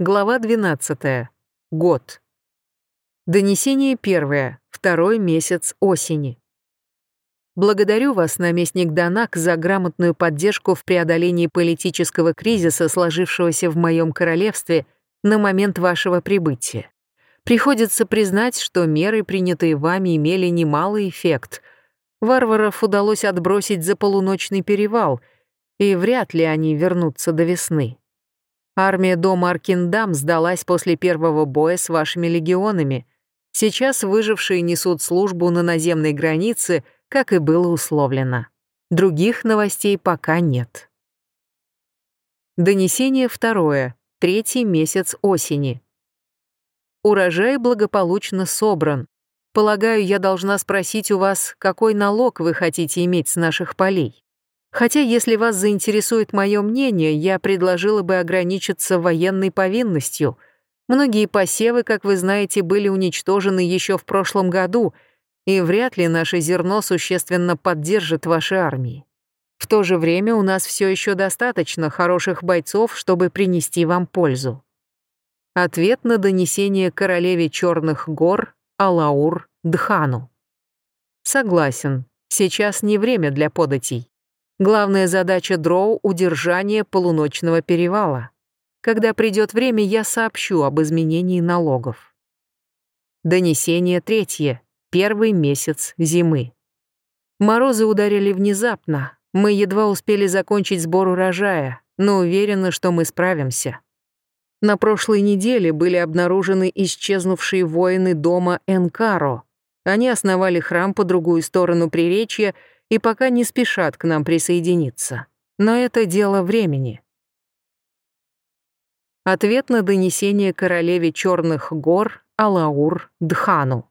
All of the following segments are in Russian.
Глава 12. Год. Донесение первое. Второй месяц осени. Благодарю вас, наместник Данак, за грамотную поддержку в преодолении политического кризиса, сложившегося в моем королевстве на момент вашего прибытия. Приходится признать, что меры, принятые вами, имели немалый эффект. Варваров удалось отбросить за полуночный перевал, и вряд ли они вернутся до весны. Армия дома Аркиндам сдалась после первого боя с вашими легионами. Сейчас выжившие несут службу на наземной границе, как и было условлено. Других новостей пока нет. Донесение второе. Третий месяц осени. Урожай благополучно собран. Полагаю, я должна спросить у вас, какой налог вы хотите иметь с наших полей. Хотя, если вас заинтересует мое мнение, я предложила бы ограничиться военной повинностью. Многие посевы, как вы знаете, были уничтожены еще в прошлом году, и вряд ли наше зерно существенно поддержит ваши армии. В то же время у нас все еще достаточно хороших бойцов, чтобы принести вам пользу. Ответ на донесение королеве Черных гор Алаур Дхану. Согласен, сейчас не время для податей. Главная задача Дроу — удержание полуночного перевала. Когда придет время, я сообщу об изменении налогов. Донесение третье. Первый месяц зимы. Морозы ударили внезапно. Мы едва успели закончить сбор урожая, но уверены, что мы справимся. На прошлой неделе были обнаружены исчезнувшие воины дома Энкаро. Они основали храм по другую сторону приречья — и пока не спешат к нам присоединиться. Но это дело времени. Ответ на донесение королеве Черных гор Алаур Дхану.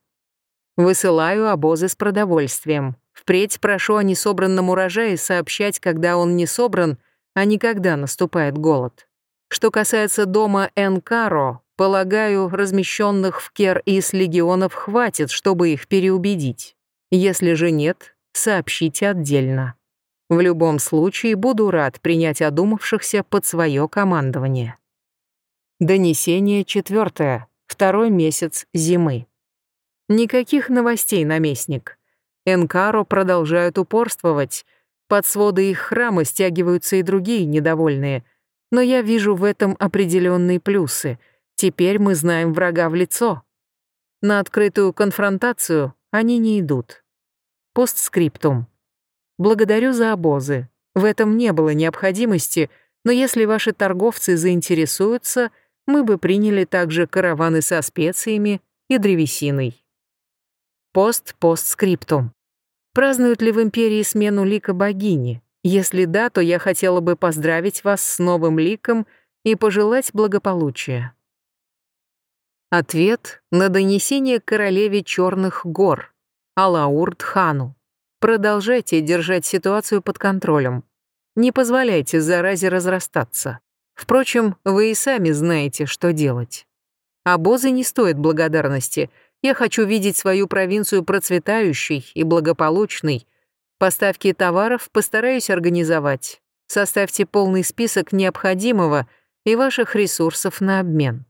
Высылаю обозы с продовольствием. Впредь прошу о несобранном урожае сообщать, когда он не собран, а не когда наступает голод. Что касается дома Энкаро, полагаю, размещенных в Кер-Ис легионов хватит, чтобы их переубедить. Если же нет, сообщите отдельно. В любом случае буду рад принять одумавшихся под свое командование. Донесение четвертое. Второй месяц зимы. Никаких новостей, наместник. Энкаро продолжают упорствовать. Под своды их храма стягиваются и другие недовольные. Но я вижу в этом определенные плюсы. Теперь мы знаем врага в лицо. На открытую конфронтацию они не идут. Постскриптум. Благодарю за обозы. В этом не было необходимости, но если ваши торговцы заинтересуются, мы бы приняли также караваны со специями и древесиной. Пост-постскриптум. Празднуют ли в империи смену лика богини? Если да, то я хотела бы поздравить вас с новым ликом и пожелать благополучия. Ответ на донесение королеве Черных гор. Алаурд-хану. Продолжайте держать ситуацию под контролем. Не позволяйте заразе разрастаться. Впрочем, вы и сами знаете, что делать. Обозы не стоят благодарности. Я хочу видеть свою провинцию процветающей и благополучной. Поставки товаров постараюсь организовать. Составьте полный список необходимого и ваших ресурсов на обмен.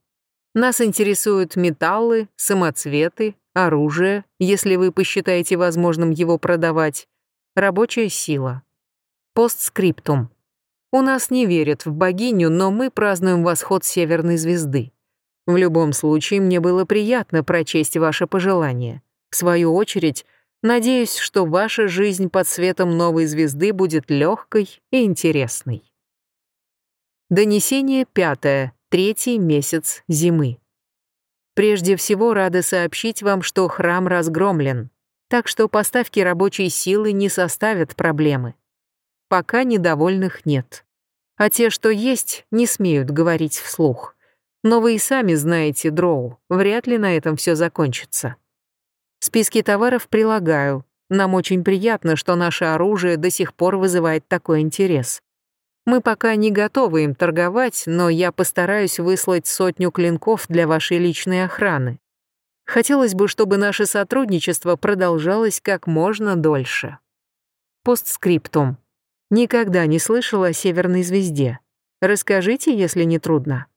Нас интересуют металлы, самоцветы, оружие, если вы посчитаете возможным его продавать, рабочая сила. Постскриптум. У нас не верят в богиню, но мы празднуем восход северной звезды. В любом случае, мне было приятно прочесть ваше пожелание. В свою очередь, надеюсь, что ваша жизнь под светом новой звезды будет легкой и интересной. Донесение пятое. Третий месяц зимы. Прежде всего, рада сообщить вам, что храм разгромлен, так что поставки рабочей силы не составят проблемы. Пока недовольных нет. А те, что есть, не смеют говорить вслух. Но вы и сами знаете, Дроу, вряд ли на этом все закончится. Списки товаров прилагаю. Нам очень приятно, что наше оружие до сих пор вызывает такой интерес. Мы пока не готовы им торговать, но я постараюсь выслать сотню клинков для вашей личной охраны. Хотелось бы, чтобы наше сотрудничество продолжалось как можно дольше. Постскриптум. Никогда не слышала о Северной звезде. Расскажите, если не трудно.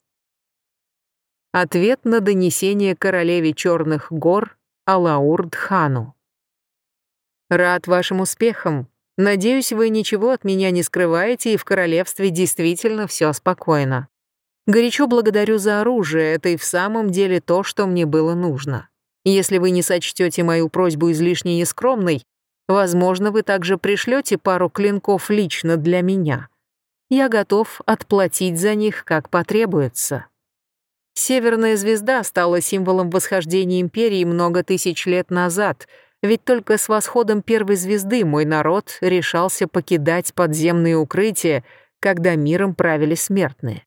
Ответ на донесение королеве Черных гор Алаур-Дхану. Рад вашим успехам. Надеюсь, вы ничего от меня не скрываете, и в королевстве действительно все спокойно. Горячо благодарю за оружие, это и в самом деле то, что мне было нужно. Если вы не сочтете мою просьбу излишне нескромной, возможно, вы также пришлете пару клинков лично для меня. Я готов отплатить за них, как потребуется. Северная звезда стала символом восхождения империи много тысяч лет назад, ведь только с восходом первой звезды мой народ решался покидать подземные укрытия, когда миром правили смертные.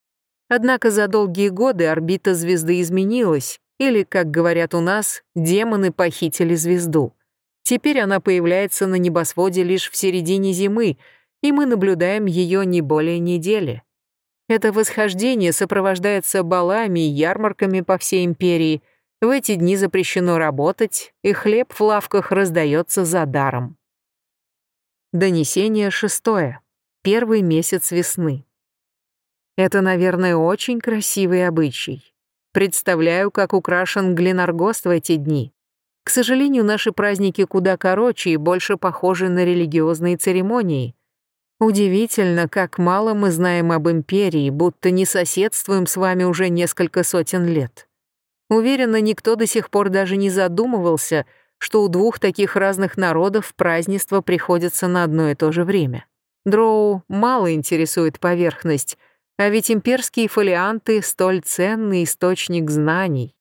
Однако за долгие годы орбита звезды изменилась, или, как говорят у нас, демоны похитили звезду. Теперь она появляется на небосводе лишь в середине зимы, и мы наблюдаем ее не более недели. Это восхождение сопровождается балами и ярмарками по всей империи. В эти дни запрещено работать, и хлеб в лавках раздается за даром. Донесение шестое. Первый месяц весны. Это, наверное, очень красивый обычай. Представляю, как украшен Гленаргост в эти дни. К сожалению, наши праздники куда короче и больше похожи на религиозные церемонии. Удивительно, как мало мы знаем об империи, будто не соседствуем с вами уже несколько сотен лет. Уверена, никто до сих пор даже не задумывался, что у двух таких разных народов празднества приходятся на одно и то же время. Дроу мало интересует поверхность, а ведь имперские фолианты — столь ценный источник знаний.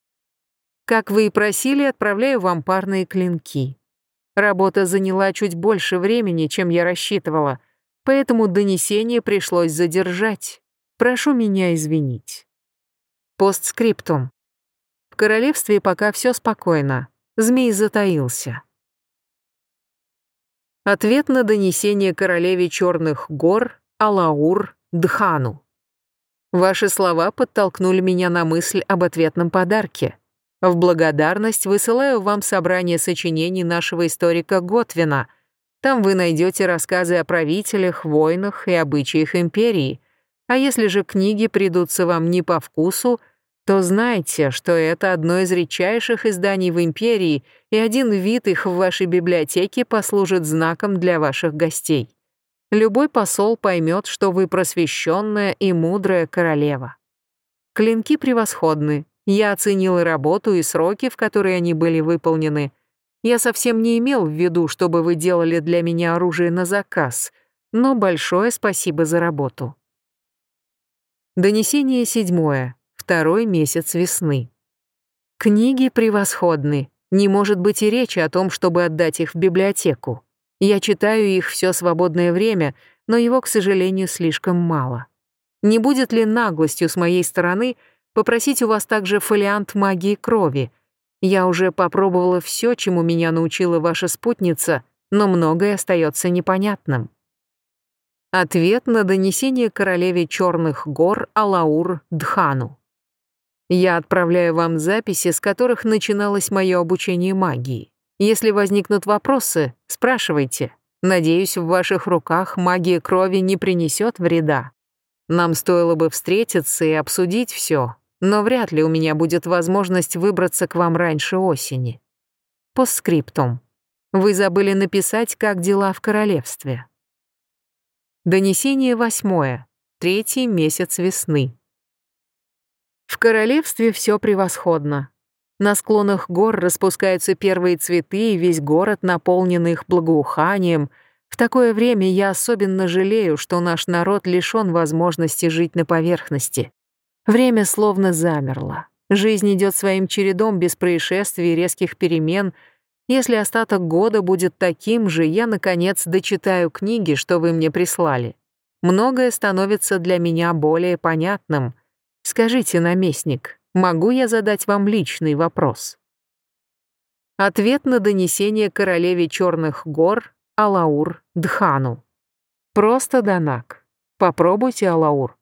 Как вы и просили, отправляю вам парные клинки. Работа заняла чуть больше времени, чем я рассчитывала, поэтому донесение пришлось задержать. Прошу меня извинить. Постскриптум. Королевстве пока все спокойно. Змей затаился. Ответ на донесение королеве Черных гор Алаур Дхану. Ваши слова подтолкнули меня на мысль об ответном подарке. В благодарность высылаю вам собрание сочинений нашего историка Готвина. Там вы найдете рассказы о правителях, войнах и обычаях империи. А если же книги придутся вам не по вкусу, то знайте, что это одно из редчайших изданий в империи, и один вид их в вашей библиотеке послужит знаком для ваших гостей любой посол поймет, что вы просвещенная и мудрая королева. Клинки превосходны. Я оценил и работу, и сроки, в которые они были выполнены. Я совсем не имел в виду, чтобы вы делали для меня оружие на заказ, но большое спасибо за работу. Донесение седьмое. Второй месяц весны. Книги превосходны. Не может быть и речи о том, чтобы отдать их в библиотеку. Я читаю их все свободное время, но его, к сожалению, слишком мало. Не будет ли наглостью с моей стороны попросить у вас также фолиант магии крови? Я уже попробовала все, чему меня научила ваша спутница, но многое остается непонятным. Ответ на донесение королеве Черных гор Алаур Дхану. Я отправляю вам записи, с которых начиналось мое обучение магии. Если возникнут вопросы, спрашивайте. Надеюсь, в ваших руках магия крови не принесет вреда. Нам стоило бы встретиться и обсудить все, но вряд ли у меня будет возможность выбраться к вам раньше осени. Постскриптум. Вы забыли написать, как дела в королевстве. Донесение восьмое. Третий месяц весны. В королевстве все превосходно. На склонах гор распускаются первые цветы, и весь город наполнен их благоуханием. В такое время я особенно жалею, что наш народ лишён возможности жить на поверхности. Время словно замерло. Жизнь идет своим чередом без происшествий и резких перемен. Если остаток года будет таким же, я, наконец, дочитаю книги, что вы мне прислали. Многое становится для меня более понятным. Скажите, наместник, Могу я задать вам личный вопрос? Ответ на донесение королеве Черных гор Алаур Дхану. Просто Данак. Попробуйте, Алаур.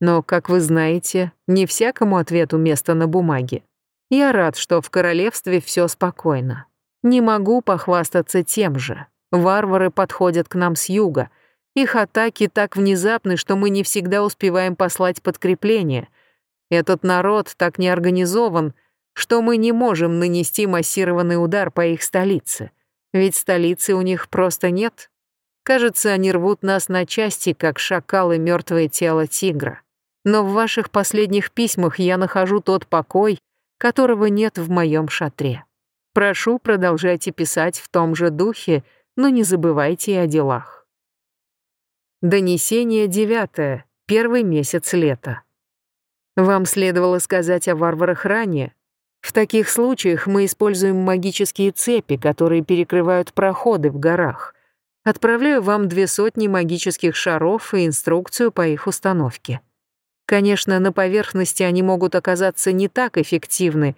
Но, как вы знаете, не всякому ответу место на бумаге. Я рад, что в королевстве все спокойно. Не могу похвастаться тем же. Варвары подходят к нам с юга. Их атаки так внезапны, что мы не всегда успеваем послать подкрепление — Этот народ так не организован, что мы не можем нанести массированный удар по их столице. Ведь столицы у них просто нет. Кажется, они рвут нас на части, как шакалы мертвое тело тигра. Но в ваших последних письмах я нахожу тот покой, которого нет в моем шатре. Прошу, продолжайте писать в том же духе, но не забывайте и о делах. Донесение девятое, первый месяц лета. Вам следовало сказать о варварах ранее. В таких случаях мы используем магические цепи, которые перекрывают проходы в горах. Отправляю вам две сотни магических шаров и инструкцию по их установке. Конечно, на поверхности они могут оказаться не так эффективны,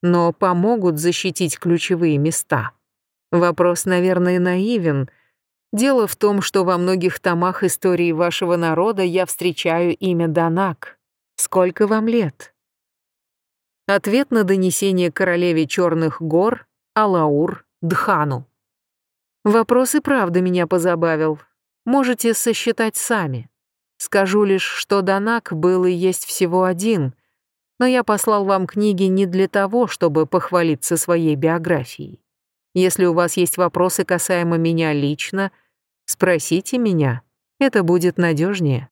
но помогут защитить ключевые места. Вопрос, наверное, наивен. Дело в том, что во многих томах истории вашего народа я встречаю имя Данак. Сколько вам лет? Ответ на донесение королеве Черных гор Алаур Дхану. Вопрос и правда меня позабавил. Можете сосчитать сами. Скажу лишь, что Данак был и есть всего один, но я послал вам книги не для того, чтобы похвалиться своей биографией. Если у вас есть вопросы касаемо меня лично, спросите меня, это будет надежнее.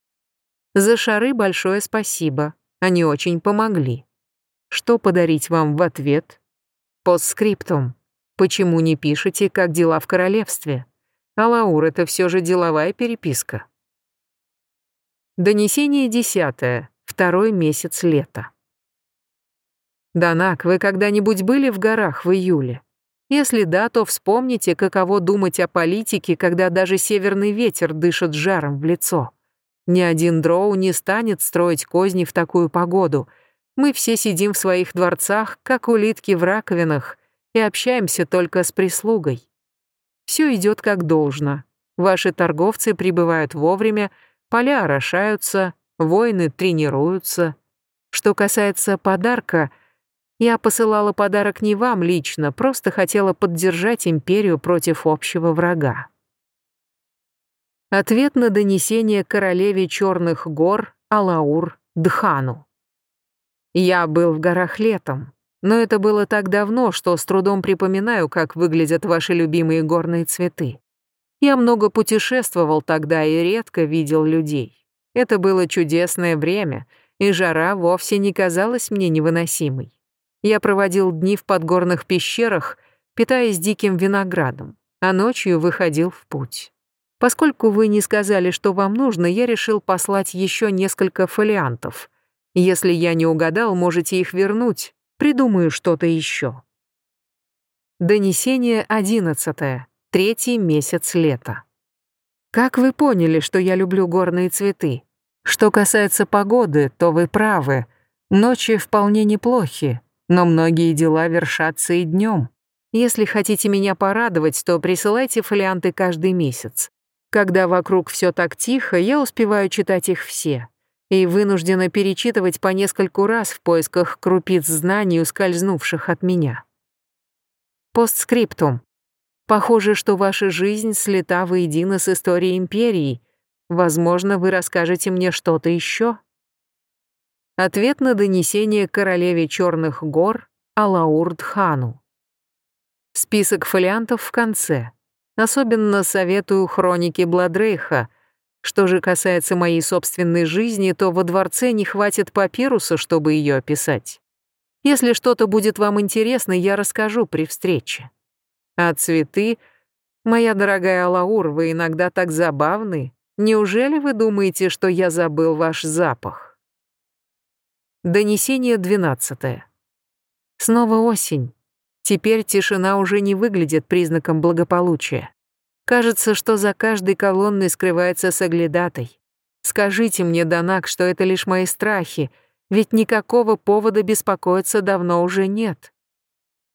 За шары большое спасибо, они очень помогли. Что подарить вам в ответ? Постскриптум. Почему не пишете, как дела в королевстве? А Лаур, это все же деловая переписка. Донесение десятое. Второй месяц лета. Данак, вы когда-нибудь были в горах в июле? Если да, то вспомните, каково думать о политике, когда даже северный ветер дышит жаром в лицо. Ни один дроу не станет строить козни в такую погоду. Мы все сидим в своих дворцах, как улитки в раковинах, и общаемся только с прислугой. Все идет как должно. Ваши торговцы прибывают вовремя, Поля орошаются, воины тренируются. Что касается подарка, я посылала подарок не вам лично, просто хотела поддержать империю против общего врага. Ответ на донесение королеве Черных гор Алаур Дхану. Я был в горах летом, но это было так давно, что с трудом припоминаю, как выглядят ваши любимые горные цветы. Я много путешествовал тогда и редко видел людей. Это было чудесное время, и жара вовсе не казалась мне невыносимой. Я проводил дни в подгорных пещерах, питаясь диким виноградом, а ночью выходил в путь. Поскольку вы не сказали, что вам нужно, я решил послать еще несколько фолиантов. Если я не угадал, можете их вернуть, придумаю что-то еще. Донесение одиннадцатое. Третий месяц лета. Как вы поняли, что я люблю горные цветы? Что касается погоды, то вы правы. Ночи вполне неплохи, но многие дела вершатся и днем. Если хотите меня порадовать, то присылайте фолианты каждый месяц. Когда вокруг все так тихо, я успеваю читать их все. И вынуждена перечитывать по нескольку раз в поисках крупиц знаний, ускользнувших от меня. Постскриптум. Похоже, что ваша жизнь слита воедино с историей империи. Возможно, вы расскажете мне что-то еще. Ответ на донесение королеве Черных гор Алаурдхану. Список фолиантов в конце. Особенно советую хроники Бладрейха. Что же касается моей собственной жизни, то во дворце не хватит папируса, чтобы ее описать. Если что-то будет вам интересно, я расскажу при встрече. А цветы... Моя дорогая Алаур, вы иногда так забавны. Неужели вы думаете, что я забыл ваш запах? Донесение двенадцатое. Снова осень. Теперь тишина уже не выглядит признаком благополучия. Кажется, что за каждой колонной скрывается соглядатай. Скажите мне, Данак, что это лишь мои страхи, ведь никакого повода беспокоиться давно уже нет.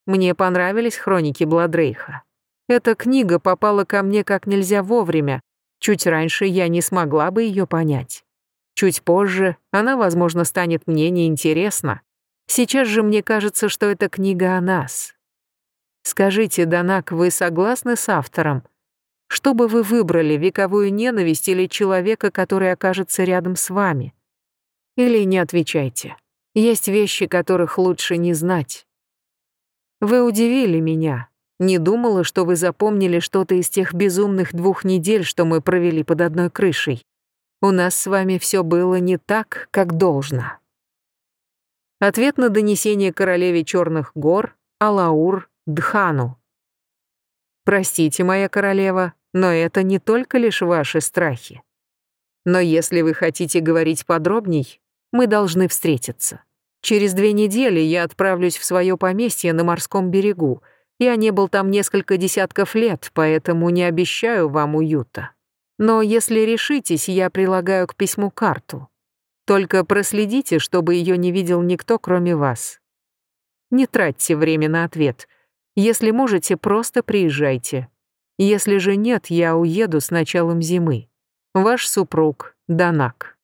Мне понравились хроники Бладрейха. Эта книга попала ко мне как нельзя вовремя. Чуть раньше я не смогла бы ее понять. Чуть позже она, возможно, станет мне неинтересна. Сейчас же мне кажется, что эта книга о нас. Скажите, Данак, вы согласны с автором? Что бы вы выбрали, вековую ненависть или человека, который окажется рядом с вами? Или не отвечайте. Есть вещи, которых лучше не знать. Вы удивили меня. Не думала, что вы запомнили что-то из тех безумных двух недель, что мы провели под одной крышей. У нас с вами все было не так, как должно. Ответ на донесение королеве Черных гор Алаур Дхану. Простите, моя королева, но это не только лишь ваши страхи. Но если вы хотите говорить подробней, мы должны встретиться. Через две недели я отправлюсь в свое поместье на морском берегу. Я не был там несколько десятков лет, поэтому не обещаю вам уюта. Но если решитесь, я прилагаю к письму карту. Только проследите, чтобы ее не видел никто, кроме вас. Не тратьте время на ответ. Если можете, просто приезжайте. Если же нет, я уеду с началом зимы. Ваш супруг Данак.